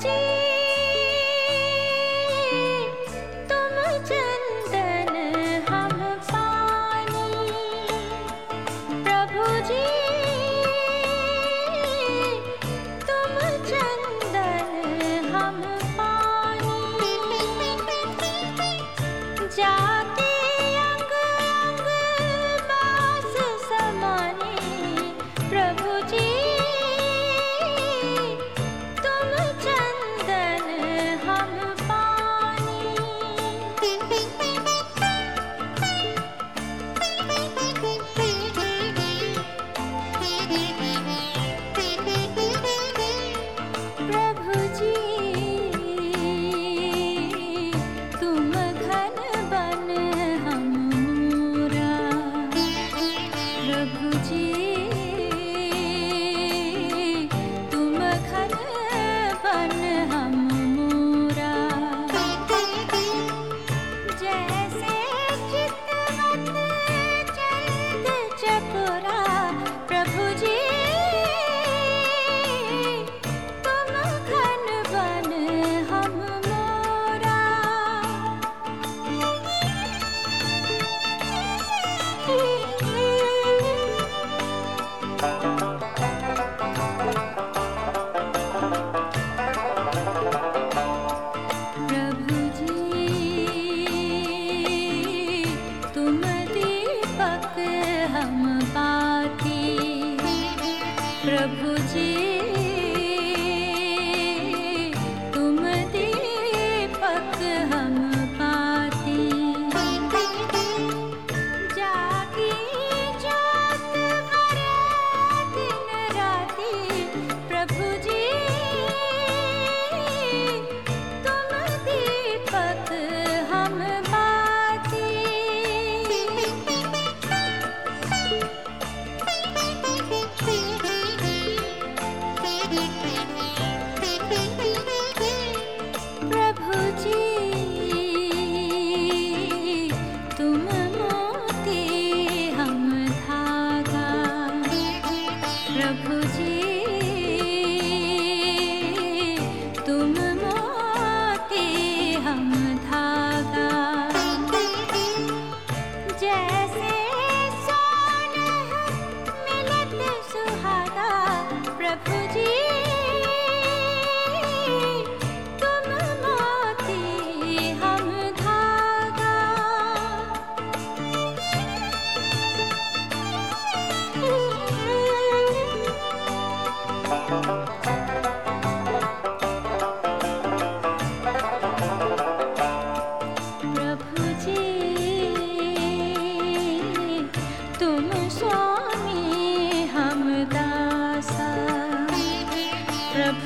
see. you